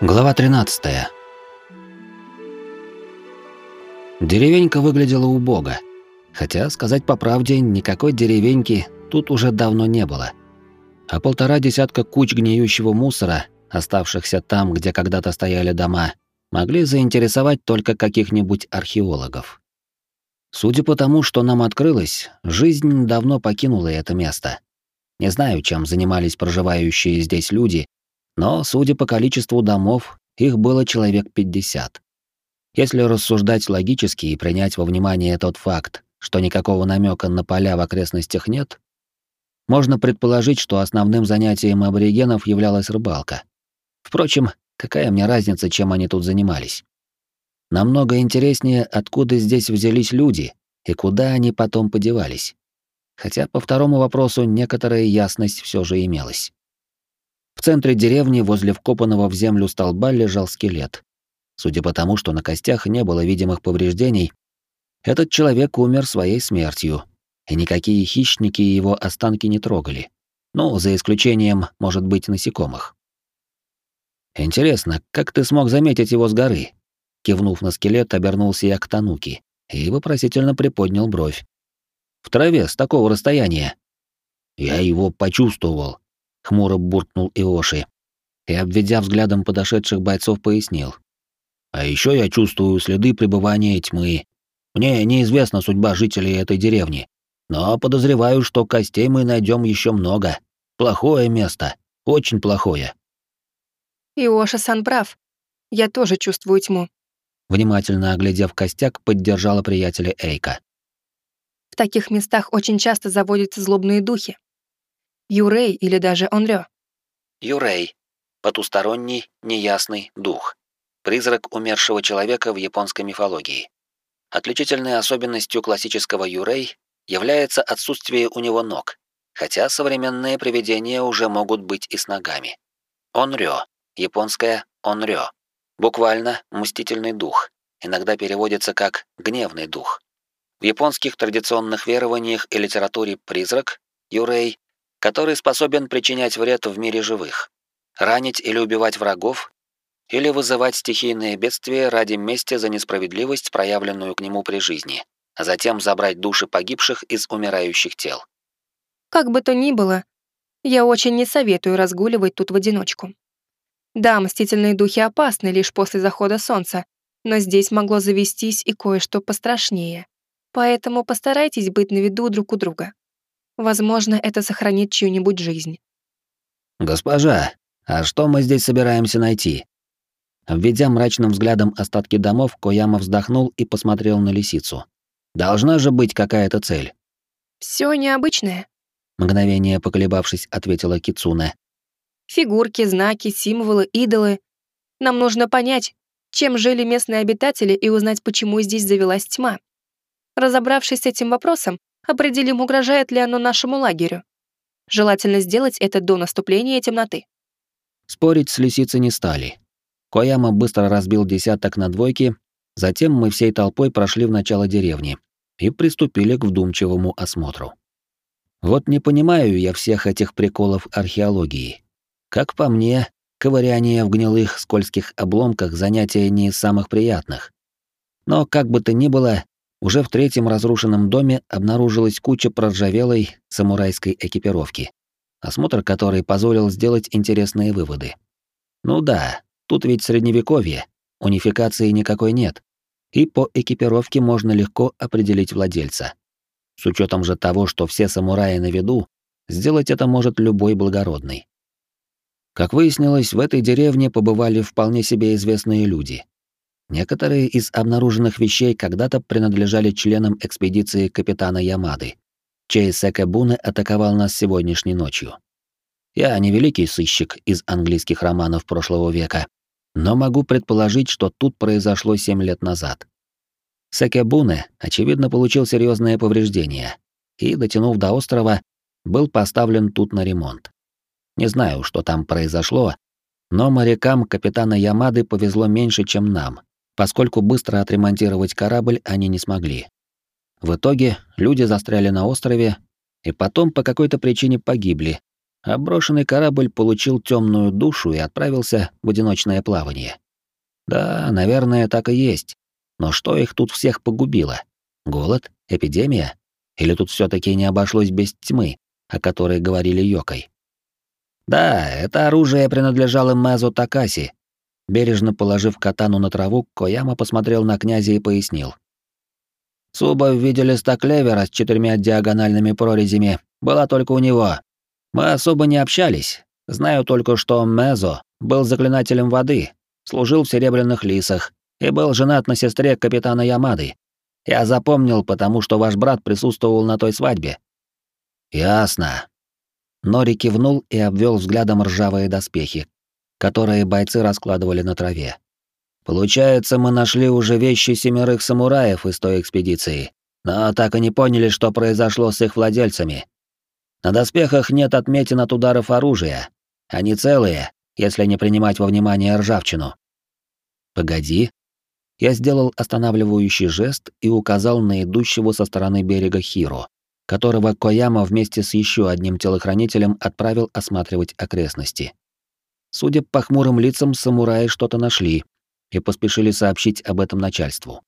Глава 13. Деревенька выглядела убого. Хотя, сказать по правде, никакой деревеньки тут уже давно не было. А полтора десятка куч гниющего мусора, оставшихся там, где когда-то стояли дома, могли заинтересовать только каких-нибудь археологов. Судя по тому, что нам открылось, жизнь давно покинула это место. Не знаю, чем занимались проживающие здесь люди, но, судя по количеству домов, их было человек 50. Если рассуждать логически и принять во внимание тот факт, что никакого намека на поля в окрестностях нет, можно предположить, что основным занятием аборигенов являлась рыбалка. Впрочем, какая мне разница, чем они тут занимались? Намного интереснее, откуда здесь взялись люди и куда они потом подевались. Хотя по второму вопросу некоторая ясность все же имелась. В центре деревни, возле вкопанного в землю столба, лежал скелет. Судя по тому, что на костях не было видимых повреждений, этот человек умер своей смертью, и никакие хищники его останки не трогали. Ну, за исключением, может быть, насекомых. «Интересно, как ты смог заметить его с горы?» Кивнув на скелет, обернулся я к Тануки и вопросительно приподнял бровь. «В траве, с такого расстояния». «Я его почувствовал», хмуро буркнул Иоши и, обведя взглядом подошедших бойцов, пояснил. А еще я чувствую следы пребывания тьмы. Мне неизвестна судьба жителей этой деревни, но подозреваю, что костей мы найдем еще много. Плохое место, очень плохое. Иоша-сан прав. Я тоже чувствую тьму. Внимательно оглядев костяк, поддержала приятеля Эйка. В таких местах очень часто заводятся злобные духи. Юрей или даже Онрё. Юрей. Потусторонний, неясный дух. Призрак умершего человека в японской мифологии. Отличительной особенностью классического Юрей является отсутствие у него ног, хотя современные привидения уже могут быть и с ногами. Онрё. Японское онрё. Буквально «мстительный дух». Иногда переводится как «гневный дух». В японских традиционных верованиях и литературе призрак, Юрей, который способен причинять вред в мире живых, ранить или убивать врагов, или вызывать стихийные бедствия ради мести за несправедливость, проявленную к нему при жизни, а затем забрать души погибших из умирающих тел. Как бы то ни было, я очень не советую разгуливать тут в одиночку. Да, мстительные духи опасны лишь после захода солнца, но здесь могло завестись и кое-что пострашнее. Поэтому постарайтесь быть на виду друг у друга. Возможно, это сохранит чью-нибудь жизнь. «Госпожа, а что мы здесь собираемся найти?» Введя мрачным взглядом остатки домов, Кояма вздохнул и посмотрел на лисицу. «Должна же быть какая-то цель». Все необычное», — мгновение поколебавшись, ответила Кицуне. «Фигурки, знаки, символы, идолы. Нам нужно понять, чем жили местные обитатели и узнать, почему здесь завелась тьма. Разобравшись с этим вопросом, определим, угрожает ли оно нашему лагерю. Желательно сделать это до наступления темноты. Спорить с лисицей не стали. Кояма быстро разбил десяток на двойки, затем мы всей толпой прошли в начало деревни и приступили к вдумчивому осмотру. Вот не понимаю я всех этих приколов археологии. Как по мне, ковыряние в гнилых скользких обломках занятие не из самых приятных. Но как бы то ни было, уже в третьем разрушенном доме обнаружилась куча проржавелой самурайской экипировки, осмотр которой позволил сделать интересные выводы. Ну да, тут ведь средневековье, унификации никакой нет, и по экипировке можно легко определить владельца. С учетом же того, что все самураи на виду, сделать это может любой благородный. Как выяснилось, в этой деревне побывали вполне себе известные люди, Некоторые из обнаруженных вещей когда-то принадлежали членам экспедиции капитана Ямады, чей Секебуне атаковал нас сегодняшней ночью. Я не великий сыщик из английских романов прошлого века, но могу предположить, что тут произошло семь лет назад. Секебуне, очевидно, получил серьезные повреждения и, дотянув до острова, был поставлен тут на ремонт. Не знаю, что там произошло, но морякам капитана Ямады повезло меньше, чем нам, поскольку быстро отремонтировать корабль они не смогли. В итоге люди застряли на острове и потом по какой-то причине погибли, а брошенный корабль получил темную душу и отправился в одиночное плавание. Да, наверное, так и есть. Но что их тут всех погубило? Голод? Эпидемия? Или тут все таки не обошлось без тьмы, о которой говорили Йокой? Да, это оружие принадлежало Мезу Такаси. Бережно положив катану на траву, Кояма посмотрел на князя и пояснил. Суба в виде листа клевера с четырьмя диагональными прорезями была только у него. Мы особо не общались. Знаю только, что Мезо был заклинателем воды, служил в Серебряных Лисах и был женат на сестре капитана Ямады. Я запомнил, потому что ваш брат присутствовал на той свадьбе. Ясно. Нори кивнул и обвел взглядом ржавые доспехи, которые бойцы раскладывали на траве. Получается, мы нашли уже вещи семерых самураев из той экспедиции, но так и не поняли, что произошло с их владельцами. На доспехах нет отметин от ударов оружия. Они целые, если не принимать во внимание ржавчину. Погоди. Я сделал останавливающий жест и указал на идущего со стороны берега Хиро, которого Кояма вместе с еще одним телохранителем отправил осматривать окрестности. Судя по хмурым лицам, самураи что-то нашли, и поспешили сообщить об этом начальству.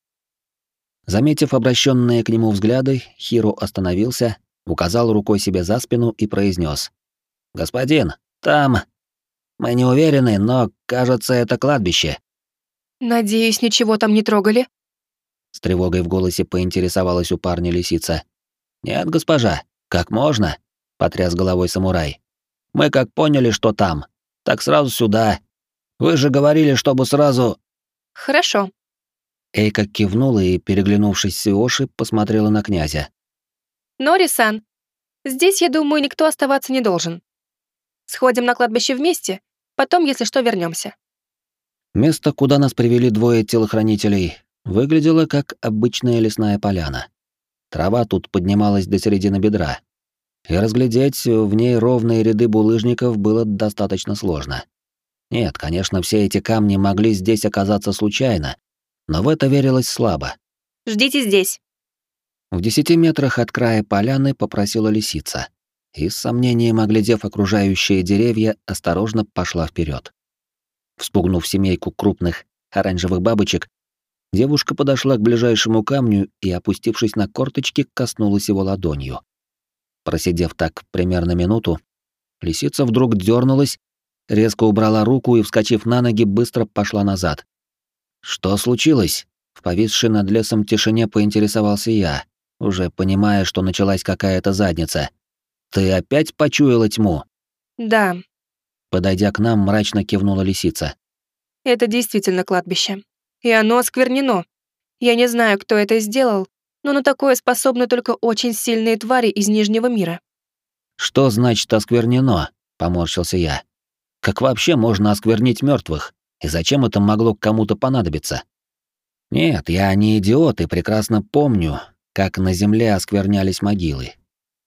Заметив обращенные к нему взгляды, Хиро остановился, указал рукой себе за спину и произнес: «Господин, там... Мы не уверены, но, кажется, это кладбище». «Надеюсь, ничего там не трогали?» С тревогой в голосе поинтересовалась у парня лисица. «Нет, госпожа, как можно?» — потряс головой самурай. «Мы как поняли, что там, так сразу сюда. Вы же говорили, чтобы сразу...» Хорошо. Эйка кивнула и, переглянувшись с Иоши, посмотрела на князя. Нори-сан, здесь, я думаю, никто оставаться не должен. Сходим на кладбище вместе, потом, если что, вернемся. Место, куда нас привели двое телохранителей, выглядело как обычная лесная поляна. Трава тут поднималась до середины бедра, и разглядеть в ней ровные ряды булыжников было достаточно сложно. Нет, конечно, все эти камни могли здесь оказаться случайно, но в это верилось слабо. «Ждите здесь». В десяти метрах от края поляны попросила лисица, и с сомнением оглядев окружающие деревья, осторожно пошла вперед. Вспугнув семейку крупных оранжевых бабочек, девушка подошла к ближайшему камню и, опустившись на корточки, коснулась его ладонью. Просидев так примерно минуту, лисица вдруг дернулась резко убрала руку и, вскочив на ноги, быстро пошла назад. «Что случилось?» В повисшей над лесом тишине поинтересовался я, уже понимая, что началась какая-то задница. «Ты опять почуяла тьму?» «Да». Подойдя к нам, мрачно кивнула лисица. «Это действительно кладбище. И оно осквернено. Я не знаю, кто это сделал, но на такое способны только очень сильные твари из Нижнего мира». «Что значит осквернено?» — поморщился я. Как вообще можно осквернить мертвых? И зачем это могло кому-то понадобиться? Нет, я не идиот и прекрасно помню, как на земле осквернялись могилы.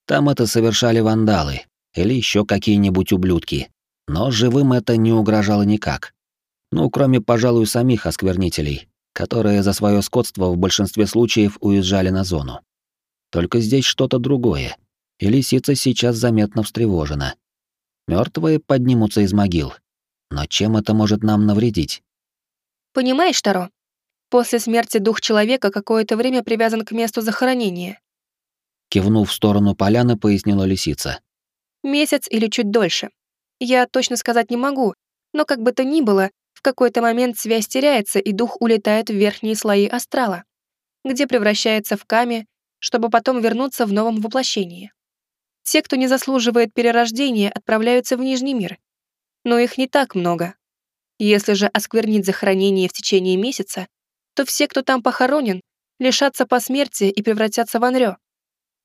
Там это совершали вандалы или еще какие-нибудь ублюдки. Но живым это не угрожало никак. Ну, кроме, пожалуй, самих осквернителей, которые за свое скотство в большинстве случаев уезжали на зону. Только здесь что-то другое, и лисица сейчас заметно встревожена. Мертвые поднимутся из могил. Но чем это может нам навредить? Понимаешь, Таро? После смерти дух человека какое-то время привязан к месту захоронения. Кивнув в сторону поляны, пояснила лисица. Месяц или чуть дольше. Я точно сказать не могу, но как бы то ни было, какой-то момент связь теряется, и дух улетает в верхние слои астрала, где превращается в камень, чтобы потом вернуться в новом воплощении. Те, кто не заслуживает перерождения, отправляются в Нижний мир. Но их не так много. Если же осквернить захоронение в течение месяца, то все, кто там похоронен, лишатся посмертия и превратятся в Анрё,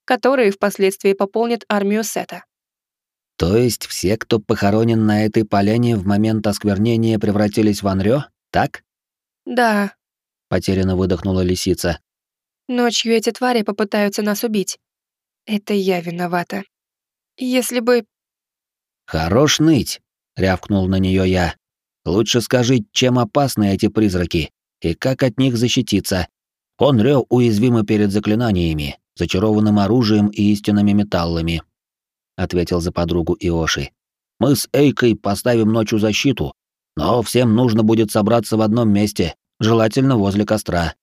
которые впоследствии пополнят армию Сета. То есть все, кто похоронен на этой поляне в момент осквернения, превратились в Анрё, так? Да. Потерянно выдохнула лисица. Ночью эти твари попытаются нас убить. Это я виновата. Если бы... Хорош ныть, рявкнул на нее я. Лучше скажи, чем опасны эти призраки и как от них защититься. Он рё уязвимы перед заклинаниями, зачарованным оружием и истинными металлами, ответил за подругу Иоши. Мы с Эйкой поставим ночью защиту, но всем нужно будет собраться в одном месте, желательно возле костра.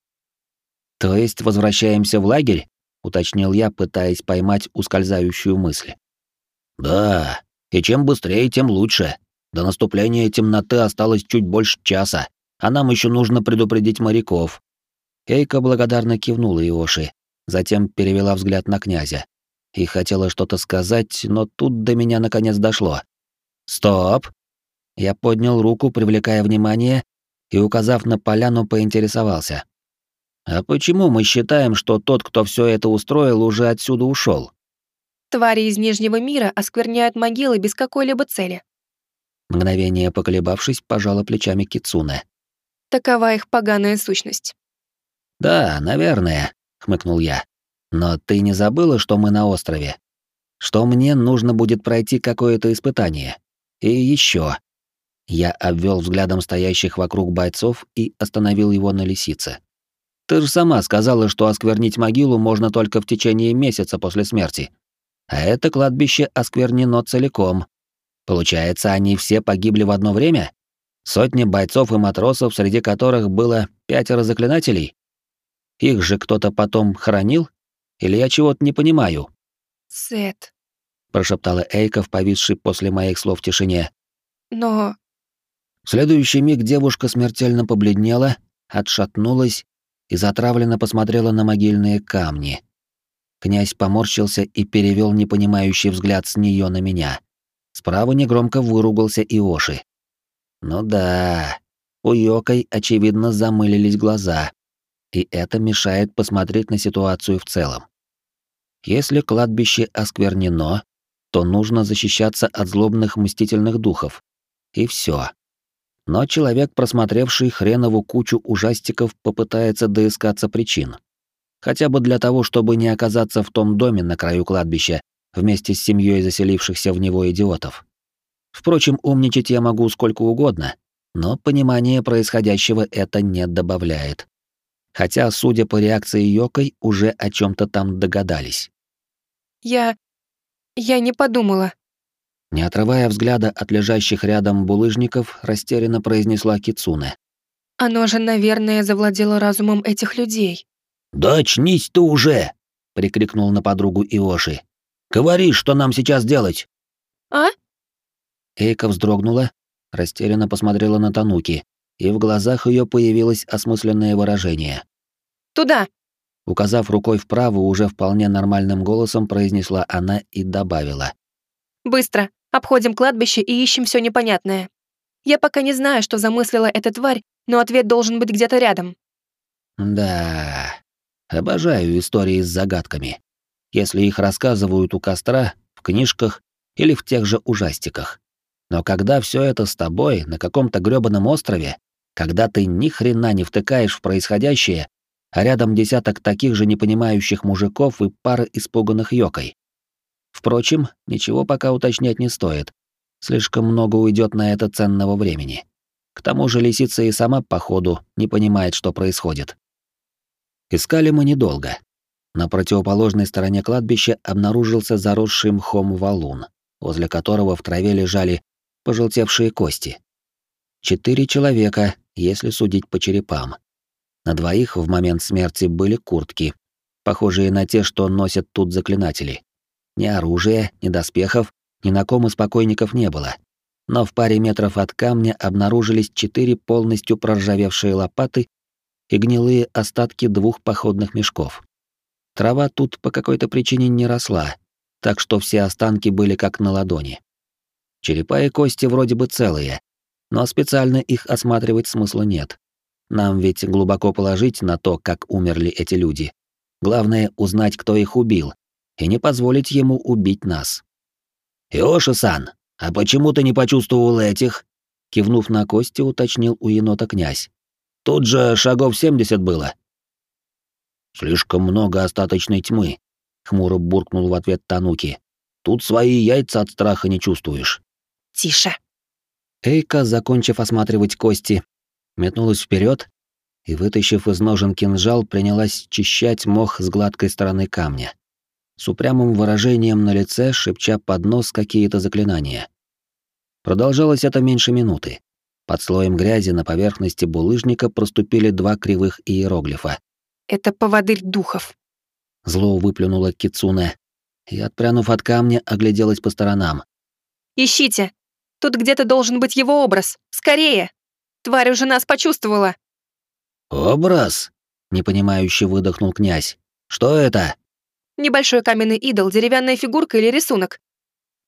То есть возвращаемся в лагерь? уточнил я, пытаясь поймать ускользающую мысль. Да, и чем быстрее, тем лучше. До наступления темноты осталось чуть больше часа, а нам еще нужно предупредить моряков. Эйка благодарно кивнула Иоши, затем перевела взгляд на князя и хотела что-то сказать, но тут до меня наконец дошло. «Стоп!» Я поднял руку, привлекая внимание, и, указав на поляну, поинтересовался. «А почему мы считаем, что тот, кто все это устроил, уже отсюда ушел? Твари из Нижнего мира оскверняют могилы без какой-либо цели. Мгновение поколебавшись, пожала плечами Кицуне. Такова их поганая сущность. «Да, наверное», — хмыкнул я. «Но ты не забыла, что мы на острове? Что мне нужно будет пройти какое-то испытание? И еще. Я обвел взглядом стоящих вокруг бойцов и остановил его на лисице. Ты же сама сказала, что осквернить могилу можно только в течение месяца после смерти. А это кладбище осквернено целиком. Получается, они все погибли в одно время? Сотни бойцов и матросов, среди которых было пятеро заклинателей? Их же кто-то потом хоронил? Или я чего-то не понимаю? Сет, прошептала Эйка в повисшей после моих слов тишине. Но в следующий миг девушка смертельно побледнела, отшатнулась и затравленно посмотрела на могильные камни. Князь поморщился и перевел непонимающий взгляд с нее на меня. Справа негромко выругался Иоши. Ну да, у Йокой, очевидно, замылились глаза, и это мешает посмотреть на ситуацию в целом. Если кладбище осквернено, то нужно защищаться от злобных мстительных духов. И все. Но человек, просмотревший хренову кучу ужастиков, попытается доискаться причин. Хотя бы для того, чтобы не оказаться в том доме на краю кладбища вместе с семьей заселившихся в него идиотов. Впрочем, умничать я могу сколько угодно, но понимание происходящего это не добавляет. Хотя, судя по реакции Йокой, уже о чем то там догадались. «Я... я не подумала», не отрывая взгляда от лежащих рядом булыжников, растерянно произнесла Кицуне. «Оно же, наверное, завладело разумом этих людей». «Да очнись ты уже!» — прикрикнул на подругу Иоши. «Говори, что нам сейчас делать!» «А?» Эйка вздрогнула, растерянно посмотрела на Тануки, и в глазах ее появилось осмысленное выражение. «Туда!» Указав рукой вправо, уже вполне нормальным голосом произнесла она и добавила. «Быстро! Обходим кладбище и ищем все непонятное. Я пока не знаю, что замыслила эта тварь, но ответ должен быть где-то рядом. Да, обожаю истории с загадками. Если их рассказывают у костра, в книжках или в тех же ужастиках. Но когда все это с тобой на каком-то грёбаном острове, когда ты ни хрена не втыкаешь в происходящее, а рядом десяток таких же непонимающих мужиков и пара испуганных ёкой, Впрочем, ничего пока уточнять не стоит. Слишком много уйдет на это ценного времени. К тому же лисица и сама, походу, не понимает, что происходит. Искали мы недолго. На противоположной стороне кладбища обнаружился заросший мхом валун, возле которого в траве лежали пожелтевшие кости. Четыре человека, если судить по черепам. На двоих в момент смерти были куртки, похожие на те, что носят тут заклинатели. Ни оружия, ни доспехов, ни на ком из покойников не было. Но в паре метров от камня обнаружились четыре полностью проржавевшие лопаты и гнилые остатки двух походных мешков. Трава тут по какой-то причине не росла, так что все останки были как на ладони. Черепа и кости вроде бы целые, но специально их осматривать смысла нет. Нам ведь глубоко положить на то, как умерли эти люди. Главное — узнать, кто их убил, и не позволить ему убить нас. «Иоши-сан, а почему ты не почувствовал этих?» Кивнув на кости, уточнил у енота князь. «Тут же шагов семьдесят было». «Слишком много остаточной тьмы», — хмуро буркнул в ответ Тануки. «Тут свои яйца от страха не чувствуешь». «Тише». Эйка, закончив осматривать кости, метнулась вперед и, вытащив из ножен кинжал, принялась чищать мох с гладкой стороны камня с упрямым выражением на лице, шепча под нос какие-то заклинания. Продолжалось это меньше минуты. Под слоем грязи на поверхности булыжника проступили два кривых иероглифа. «Это поводырь духов», — зло выплюнула Кицуне и, отпрянув от камня, огляделась по сторонам. «Ищите! Тут где-то должен быть его образ! Скорее! Тварь уже нас почувствовала!» «Образ?» — непонимающе выдохнул князь. «Что это?» «Небольшой каменный идол, деревянная фигурка или рисунок.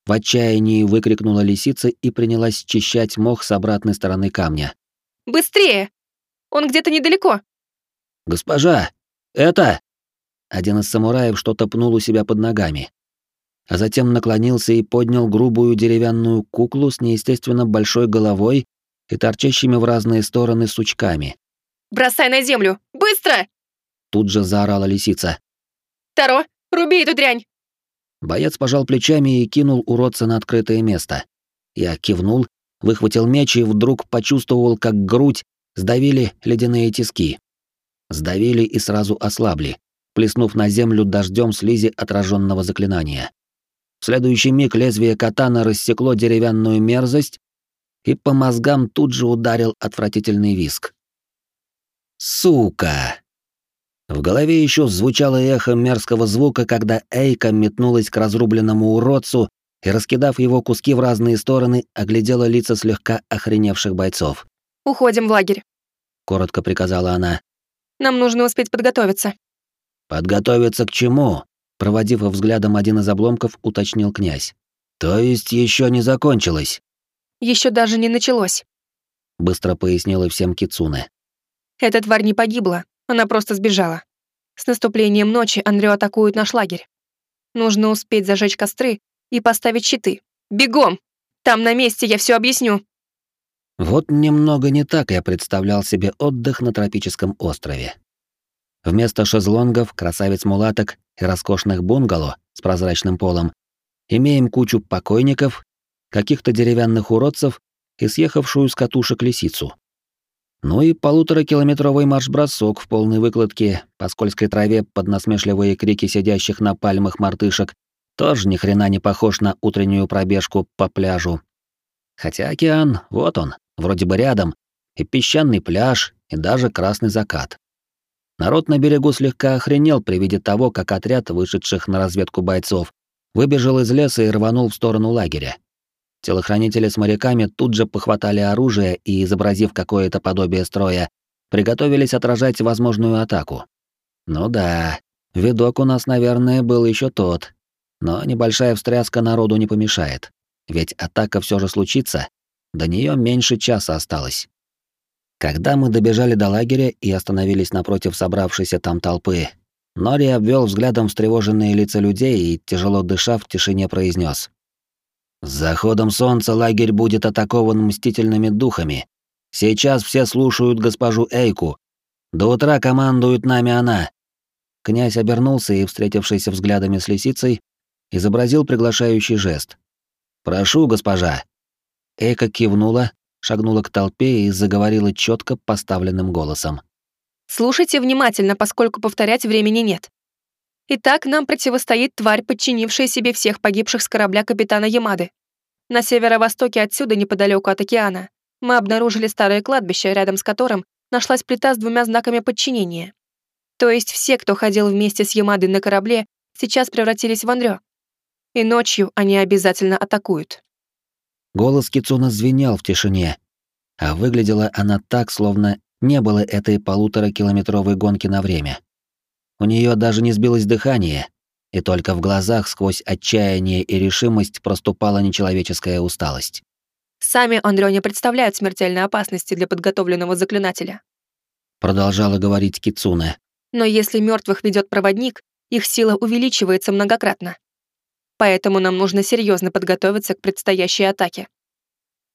В отчаянии выкрикнула лисица и принялась счищать мох с обратной стороны камня. «Быстрее! Он где-то недалеко!» «Госпожа! Это...» Один из самураев что-то пнул у себя под ногами. А затем наклонился и поднял грубую деревянную куклу с неестественно большой головой и торчащими в разные стороны сучками. «Бросай на землю! Быстро!» Тут же заорала лисица. «Таро, руби эту дрянь!» Боец пожал плечами и кинул уродца на открытое место. Я кивнул, выхватил меч и вдруг почувствовал, как грудь сдавили ледяные тиски. Сдавили и сразу ослабли, плеснув на землю дождем слизи отраженного заклинания. В следующий миг лезвие катана рассекло деревянную мерзость, и по мозгам тут же ударил отвратительный виск. «Сука!» В голове еще звучало эхо мерзкого звука, когда Эйка метнулась к разрубленному уродцу и, раскидав его куски в разные стороны, оглядела лица слегка охреневших бойцов. «Уходим в лагерь», — коротко приказала она. «Нам нужно успеть подготовиться». «Подготовиться к чему?» — проводив взглядом один из обломков, уточнил князь. «То есть еще не закончилось?» Еще даже не началось», — быстро пояснила всем Кицуне. «Эта тварь не погибла, она просто сбежала. С наступлением ночи Андрю атакует наш лагерь. Нужно успеть зажечь костры и поставить щиты. Бегом! Там на месте я все объясню. Вот немного не так я представлял себе отдых на тропическом острове. Вместо шезлонгов, красавиц-мулаток и роскошных бунгало с прозрачным полом имеем кучу покойников, каких-то деревянных уродцев и съехавшую с катушек лисицу. Ну и полуторакилометровый марш-бросок в полной выкладке по скользкой траве под насмешливые крики сидящих на пальмах мартышек тоже ни хрена не похож на утреннюю пробежку по пляжу. Хотя океан, вот он, вроде бы рядом, и песчаный пляж, и даже красный закат. Народ на берегу слегка охренел при виде того, как отряд вышедших на разведку бойцов выбежал из леса и рванул в сторону лагеря. Телохранители с моряками тут же похватали оружие и, изобразив какое-то подобие строя, приготовились отражать возможную атаку. Ну да, видок у нас, наверное, был еще тот. Но небольшая встряска народу не помешает. Ведь атака все же случится. До нее меньше часа осталось. Когда мы добежали до лагеря и остановились напротив собравшейся там толпы, Нори обвел взглядом встревоженные лица людей и, тяжело дыша, в тишине произнес: с заходом солнца лагерь будет атакован мстительными духами. Сейчас все слушают госпожу Эйку. До утра командует нами она. Князь обернулся и, встретившись взглядами с лисицей, изобразил приглашающий жест. «Прошу, госпожа». Эйка кивнула, шагнула к толпе и заговорила четко поставленным голосом. «Слушайте внимательно, поскольку повторять времени нет. Итак, нам противостоит тварь, подчинившая себе всех погибших с корабля капитана Ямады. На северо-востоке отсюда, неподалеку от океана, мы обнаружили старое кладбище, рядом с которым нашлась плита с двумя знаками подчинения. То есть все, кто ходил вместе с Ямадой на корабле, сейчас превратились в Анрё. И ночью они обязательно атакуют. Голос Кицуна звенел в тишине, а выглядела она так, словно не было этой полуторакилометровой гонки на время. У нее даже не сбилось дыхание, и только в глазах сквозь отчаяние и решимость проступала нечеловеческая усталость. «Сами Андрё не представляют смертельной опасности для подготовленного заклинателя», продолжала говорить Кицуне. «Но если мертвых ведет проводник, их сила увеличивается многократно. Поэтому нам нужно серьезно подготовиться к предстоящей атаке.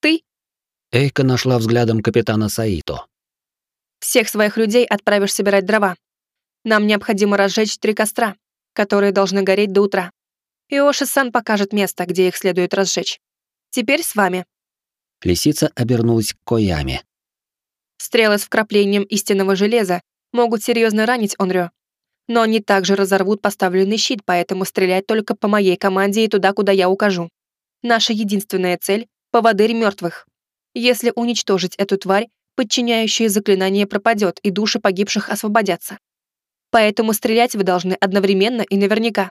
Ты?» Эйка нашла взглядом капитана Саито. «Всех своих людей отправишь собирать дрова, нам необходимо разжечь три костра, которые должны гореть до утра. Иоши-сан покажет место, где их следует разжечь. Теперь с вами». Лисица обернулась к Кояме. Стрелы с вкраплением истинного железа могут серьезно ранить Онрё. Но они также разорвут поставленный щит, поэтому стрелять только по моей команде и туда, куда я укажу. Наша единственная цель Поводырь мертвых. Если уничтожить эту тварь, подчиняющее заклинание пропадет, и души погибших освободятся. Поэтому стрелять вы должны одновременно и наверняка.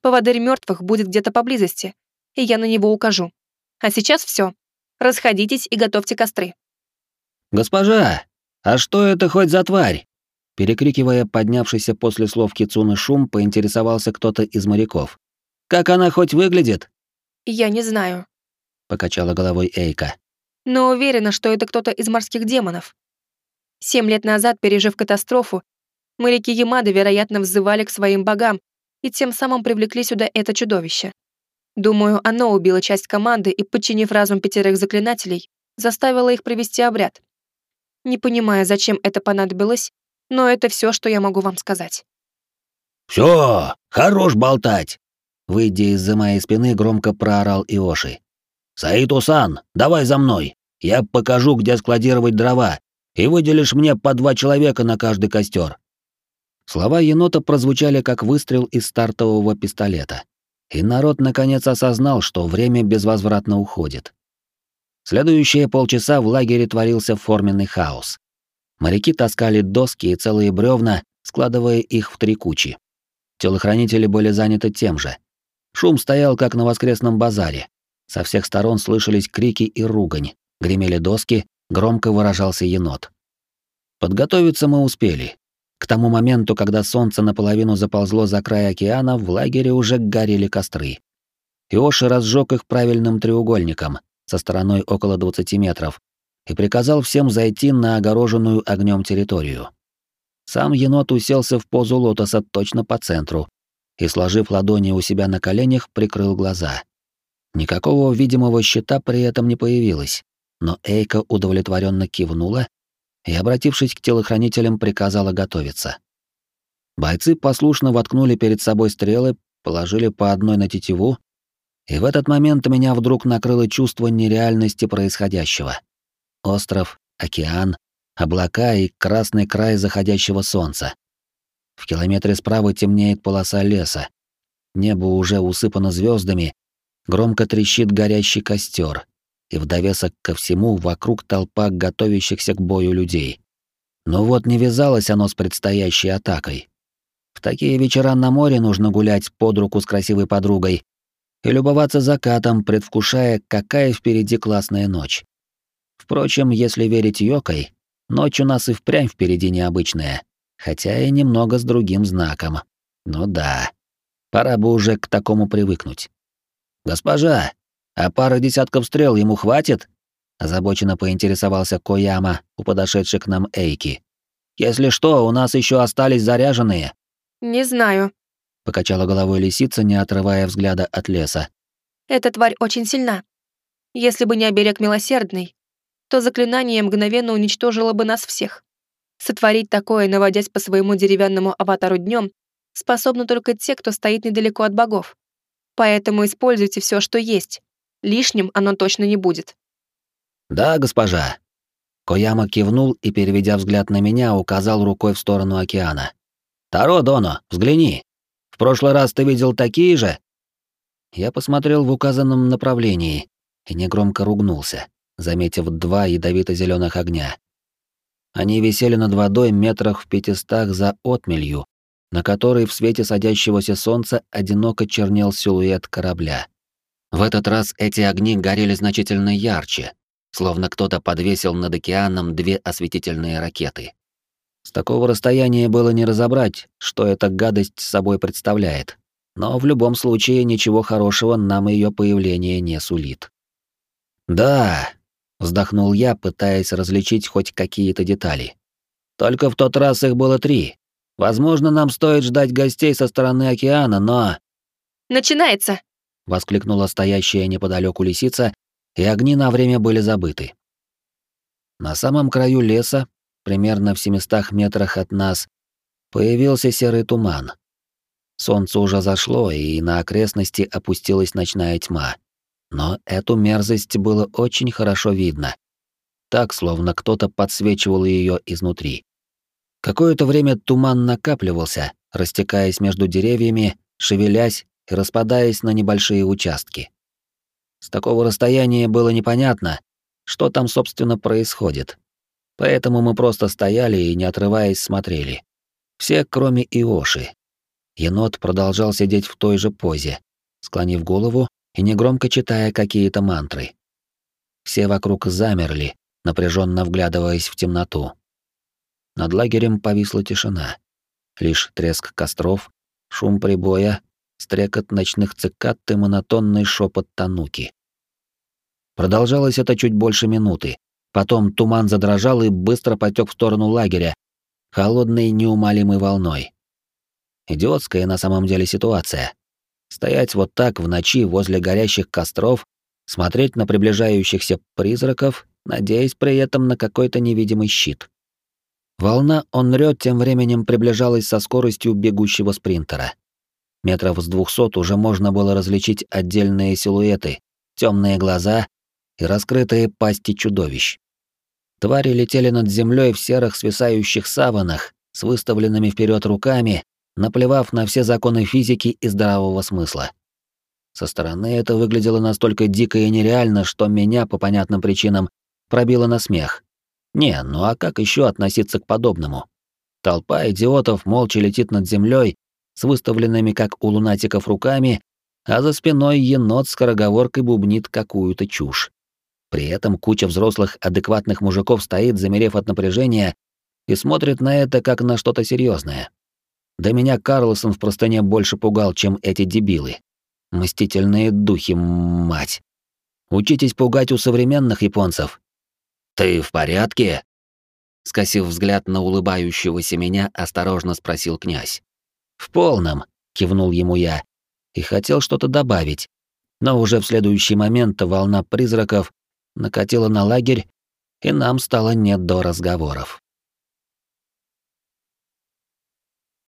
Поводырь мертвых будет где-то поблизости, и я на него укажу. А сейчас все. Расходитесь и готовьте костры. «Госпожа, а что это хоть за тварь?» Перекрикивая поднявшийся после слов Кицуны шум, поинтересовался кто-то из моряков. «Как она хоть выглядит?» «Я не знаю», — покачала головой Эйка. «Но уверена, что это кто-то из морских демонов. Семь лет назад, пережив катастрофу, моряки Ямады, вероятно, взывали к своим богам и тем самым привлекли сюда это чудовище. Думаю, оно убило часть команды и, подчинив разум пятерых заклинателей, заставило их провести обряд. Не понимая, зачем это понадобилось, но это все, что я могу вам сказать. Все, хорош болтать! Выйдя из-за моей спины, громко проорал Иоши. «Саиту-сан, давай за мной! Я покажу, где складировать дрова, и выделишь мне по два человека на каждый костер. Слова енота прозвучали как выстрел из стартового пистолета. И народ наконец осознал, что время безвозвратно уходит. Следующие полчаса в лагере творился форменный хаос. Моряки таскали доски и целые бревна, складывая их в три кучи. Телохранители были заняты тем же. Шум стоял, как на воскресном базаре. Со всех сторон слышались крики и ругань, гремели доски, громко выражался енот. Подготовиться мы успели. К тому моменту, когда солнце наполовину заползло за край океана, в лагере уже горели костры. Иоши разжег их правильным треугольником, со стороной около 20 метров, и приказал всем зайти на огороженную огнем территорию. Сам енот уселся в позу лотоса точно по центру и, сложив ладони у себя на коленях, прикрыл глаза. Никакого видимого щита при этом не появилось, но Эйка удовлетворенно кивнула и, обратившись к телохранителям, приказала готовиться. Бойцы послушно воткнули перед собой стрелы, положили по одной на тетиву, и в этот момент меня вдруг накрыло чувство нереальности происходящего. Остров, океан, облака и красный край заходящего солнца. В километре справа темнеет полоса леса. Небо уже усыпано звездами, громко трещит горящий костер, и в довесок ко всему вокруг толпа готовящихся к бою людей. Но вот не вязалось оно с предстоящей атакой. В такие вечера на море нужно гулять под руку с красивой подругой и любоваться закатом, предвкушая, какая впереди классная ночь. Впрочем, если верить Йокой, ночь у нас и впрямь впереди необычная, хотя и немного с другим знаком. Ну да, пора бы уже к такому привыкнуть. «Госпожа, а пара десятков стрел ему хватит? Озабоченно поинтересовался Кояма у подошедшей к нам Эйки. Если что, у нас еще остались заряженные. Не знаю, покачала головой лисица, не отрывая взгляда от леса. Эта тварь очень сильна. Если бы не оберег милосердный, то заклинание мгновенно уничтожило бы нас всех. Сотворить такое, наводясь по своему деревянному аватару днем, способны только те, кто стоит недалеко от богов. Поэтому используйте все, что есть. Лишним оно точно не будет. Да, госпожа. Кояма кивнул и, переведя взгляд на меня, указал рукой в сторону океана. Таро Доно, взгляни. В прошлый раз ты видел такие же? Я посмотрел в указанном направлении и негромко ругнулся, заметив два ядовито-зеленых огня. Они висели над водой метрах в пятистах за отмелью, на которой в свете садящегося солнца одиноко чернел силуэт корабля. В этот раз эти огни горели значительно ярче, словно кто-то подвесил над океаном две осветительные ракеты. С такого расстояния было не разобрать, что эта гадость собой представляет, но в любом случае ничего хорошего нам ее появление не сулит. «Да», — вздохнул я, пытаясь различить хоть какие-то детали. «Только в тот раз их было три. Возможно, нам стоит ждать гостей со стороны океана, но...» «Начинается!» воскликнула стоящая неподалеку лисица, и огни на время были забыты. На самом краю леса, примерно в 700 метрах от нас, появился серый туман. Солнце уже зашло, и на окрестности опустилась ночная тьма. Но эту мерзость было очень хорошо видно. Так, словно кто-то подсвечивал ее изнутри. Какое-то время туман накапливался, растекаясь между деревьями, шевелясь и распадаясь на небольшие участки. С такого расстояния было непонятно, что там, собственно, происходит. Поэтому мы просто стояли и, не отрываясь, смотрели. Все, кроме Иоши. Енот продолжал сидеть в той же позе, склонив голову и негромко читая какие-то мантры. Все вокруг замерли, напряженно вглядываясь в темноту. Над лагерем повисла тишина. Лишь треск костров, шум прибоя, стрекот ночных цикад и монотонный шепот тануки. Продолжалось это чуть больше минуты. Потом туман задрожал и быстро потек в сторону лагеря, холодной неумолимой волной. Идиотская на самом деле ситуация. Стоять вот так в ночи возле горящих костров смотреть на приближающихся призраков, надеясь при этом на какой-то невидимый щит. Волна он рёт тем временем приближалась со скоростью бегущего спринтера. Метров с двухсот уже можно было различить отдельные силуэты, темные глаза и раскрытые пасти чудовищ. Твари летели над землей в серых свисающих саванах с выставленными вперед руками, наплевав на все законы физики и здравого смысла. Со стороны это выглядело настолько дико и нереально, что меня, по понятным причинам, пробило на смех. Не, ну а как еще относиться к подобному? Толпа идиотов молча летит над землей с выставленными, как у лунатиков, руками, а за спиной енот с скороговоркой бубнит какую-то чушь. При этом куча взрослых адекватных мужиков стоит, замерев от напряжения, и смотрит на это как на что-то серьезное. Да меня Карлсон в простыне больше пугал, чем эти дебилы. Мстительные духи, мать. Учитесь пугать у современных японцев. Ты в порядке? Скосив взгляд на улыбающегося меня, осторожно спросил князь. В полном, кивнул ему я и хотел что-то добавить, но уже в следующий момент волна призраков накатила на лагерь, и нам стало не до разговоров.